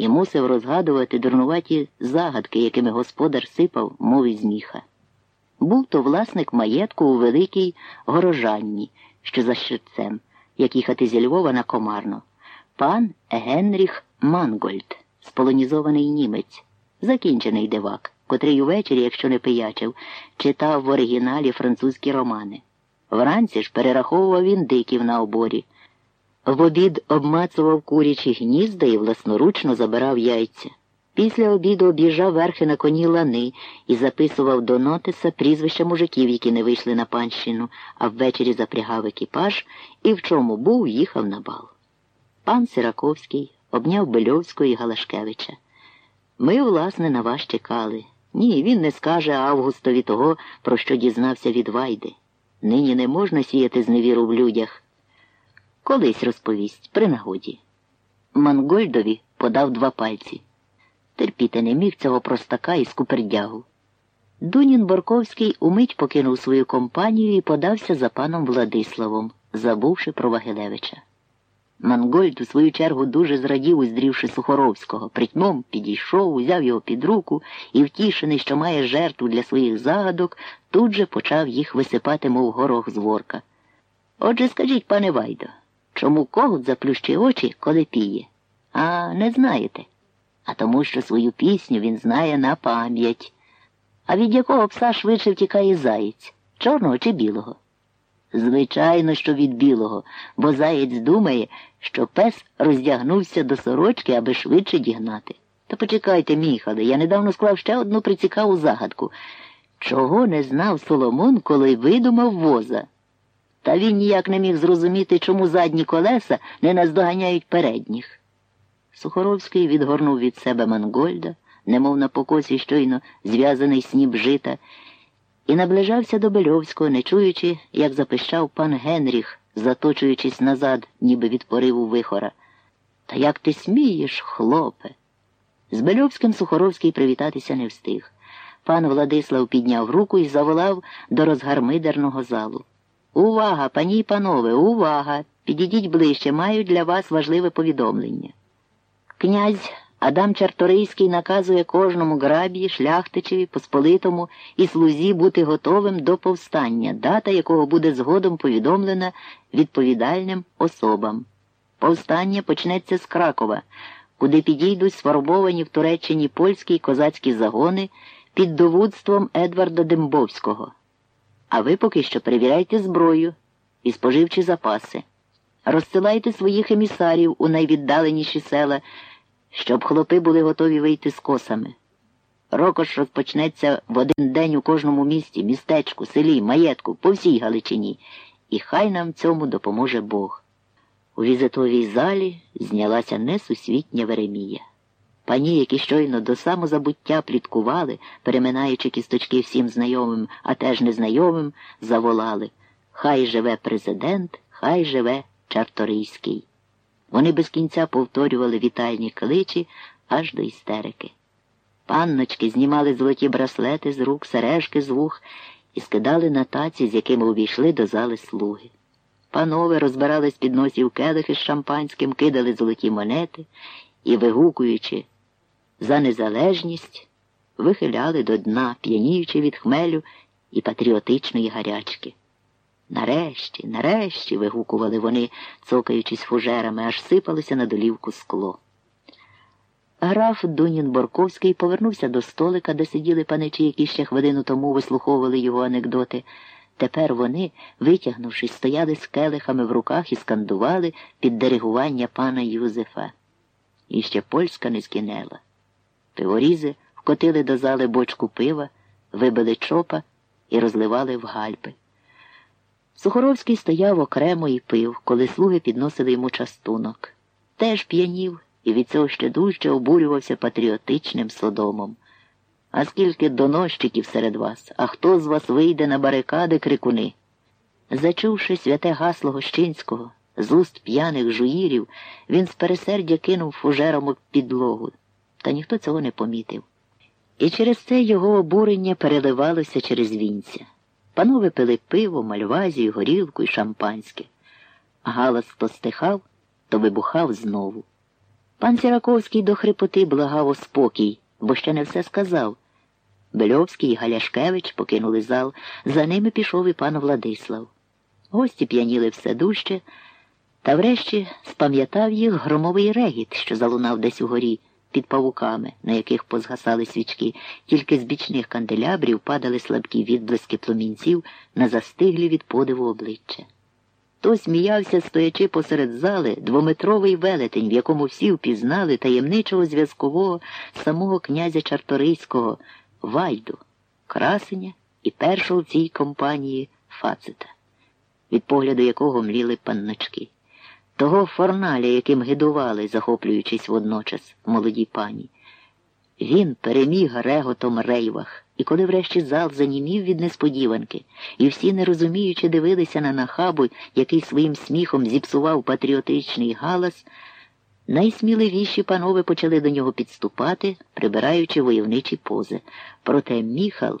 і мусив розгадувати дурнуваті загадки, якими господар сипав, мов із міха. Був то власник маєтку у великій горожанні, що за Щирцем, як їхати зі Львова на Комарно, пан Генріх Мангольд, сполонізований німець, закінчений дивак, котрий увечері, якщо не пиячив, читав в оригіналі французькі романи. Вранці ж перераховував він диків на оборі. В обід обмацував курячі гнізда і власноручно забирав яйця. Після обіду об'їжджав верхи на коні лани і записував до нотиса прізвища мужиків, які не вийшли на панщину, а ввечері запрягав екіпаж і в чому був, їхав на бал. Пан Сираковський обняв Бельовського і Галашкевича. Ми, власне, на вас чекали. Ні, він не скаже Августові того, про що дізнався від Вайди. Нині не можна сіяти зневіру в людях. Колись розповість, при нагоді. Мангольдові подав два пальці. Терпіти не міг цього простака і скупердягу. Дунін Борковський умить покинув свою компанію і подався за паном Владиславом, забувши про Вагилевича. Мангольд, у свою чергу, дуже зрадів, уздрівши Сухоровського, притьмом підійшов, узяв його під руку і, втішений, що має жертву для своїх загадок, тут же почав їх висипати, мов горох з ворка. Отже, скажіть, пане Вайдо, чому когут заплющує очі, коли піє? А не знаєте. А тому, що свою пісню він знає на пам'ять. А від якого пса швидше втікає заєць, чорного чи білого? Звичайно, що від білого, бо заєць думає, що пес роздягнувся до сорочки, аби швидше дігнати. Та почекайте, міхале, я недавно склав ще одну прицікаву загадку. Чого не знав Соломон, коли видумав воза? Та він ніяк не міг зрозуміти, чому задні колеса не наздоганяють передніх. Сухоровський відгорнув від себе Мангольда, немов на покосі щойно зв'язаний сніп жита, і наближався до Бельовського, не чуючи, як запищав пан Генріх, заточуючись назад, ніби від пориву вихора. Та як ти смієш, хлопе? З Бельовським Сухоровський привітатися не встиг. Пан Владислав підняв руку і заволав до розгармидерного залу. Увага, пані й панове, увага! Підійдіть ближче, маю для вас важливе повідомлення. Князь Адам Чарторийський наказує кожному грабі, шляхтичеві, посполитому і слузі бути готовим до повстання, дата якого буде згодом повідомлена відповідальним особам. Повстання почнеться з Кракова, куди підійдуть сформовані в Туреччині польські й козацькі загони під доводством Едварда Дембовського. А ви поки що перевіряйте зброю і споживчі запаси. Розсилайте своїх емісарів у найвіддаленіші села щоб хлопи були готові вийти з косами. Рокош розпочнеться в один день у кожному місті, містечку, селі, маєтку, по всій Галичині, і хай нам цьому допоможе Бог. У візитовій залі знялася несусвітня Веремія. Пані, які щойно до самозабуття пліткували, переминаючи кісточки всім знайомим, а теж незнайомим, заволали Хай живе президент, хай живе Чарторийський. Вони без кінця повторювали вітальні кличі аж до істерики. Панночки знімали золоті браслети з рук, сережки з вух і скидали на таці, з якими увійшли до зали слуги. Панове розбирали з під носів келихи з шампанським, кидали золоті монети і, вигукуючи за незалежність, вихиляли до дна, п'яніючи від хмелю і патріотичної гарячки. Нарешті, нарешті, вигукували вони, цокаючись фужерами, аж сипалося на долівку скло. Граф Дунін Борковський повернувся до столика, де сиділи паничі, які ще хвилину тому вислуховували його анекдоти. Тепер вони, витягнувшись, стояли з келихами в руках і скандували під диригування пана Юзефа. І ще польська не скінела. Пиворізи вкотили до зали бочку пива, вибили чопа і розливали в гальпи. Сухоровський стояв окремо і пив, коли слуги підносили йому частунок. Теж п'янів і від цього ще дужче обурювався патріотичним содомом. А скільки донощиків серед вас, а хто з вас вийде на барикади крикуни? Зачувши святе гасло Гощинського, з уст п'яних жуїрів, він з пересердя кинув фужером у підлогу, та ніхто цього не помітив. І через це його обурення переливалося через вінця. Панове пили пиво, мальвазію, горілку і шампанське. Галас то стихав, то вибухав знову. Пан Сіраковський до хрипоти благав о спокій, бо ще не все сказав. Бельовський і Галяшкевич покинули зал, за ними пішов і пан Владислав. Гості п'яніли все дужче, та врешті спам'ятав їх громовий регіт, що залунав десь угорі під павуками, на яких позгасали свічки, тільки з бічних канделябрів падали слабкі відблиски пломінців на застиглі від подиву обличчя. То сміявся, стоячи посеред зали, двометровий велетень, в якому всі впізнали таємничого зв'язкового самого князя Чарторийського Вайду, красеня і першого в цій компанії фацита, від погляду якого мліли панночки того форналя, яким гидували, захоплюючись водночас молоді пані. Він переміг реготом рейвах, і коли врешті зал занімів від несподіванки, і всі нерозуміючи дивилися на нахабу, який своїм сміхом зіпсував патріотичний галас, найсміливіші панове почали до нього підступати, прибираючи войовничі пози. Проте міхал